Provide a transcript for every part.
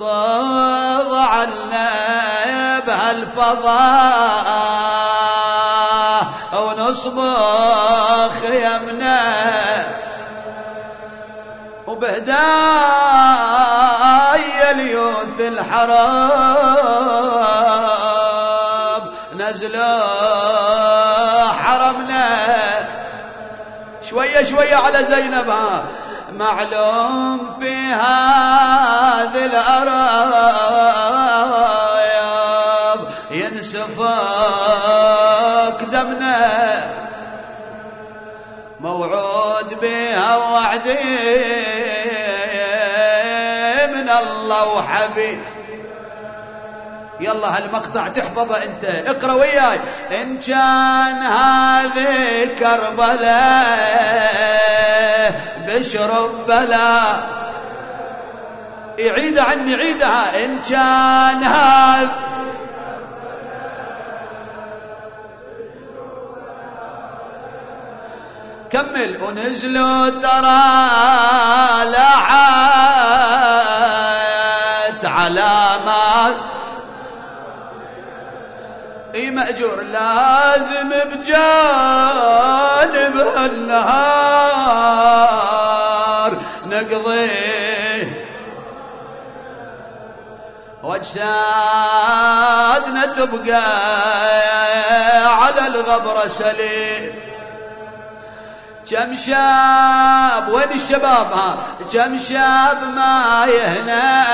طلعنا بهالفضاء ونصبخ يمنا وبهدايا اليوث الحرام نزلوا حرمنا. شوية شوية على زينب ها معلوم في هذه الأرايب ينسفك دمنا. موعود بها وعدي من الله وحبيب يلا هالمقطع تحفظه انت. اقرأ وياي. إن كان هذه كربلاء بشرف بلا يعيد عني عيدها إن كان هذا. كمل. ونزلوا ترى لعات علامات إي مأجور لازم بجانب النهار. نقضي واجسادنا تبقى على الغبرة سليم. كم شاب وين الشباب ها؟ كم شاب ما يهنا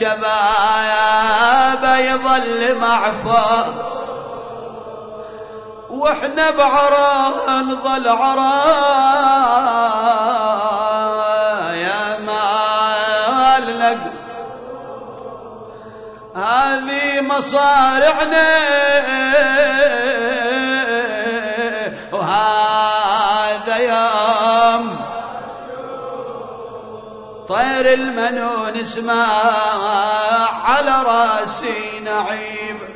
شباب يظل معفى وإحنا بعراه نظل عرا هذه مصارعنا. وهذا يوم طير المنون اسمع على راسي نعيم.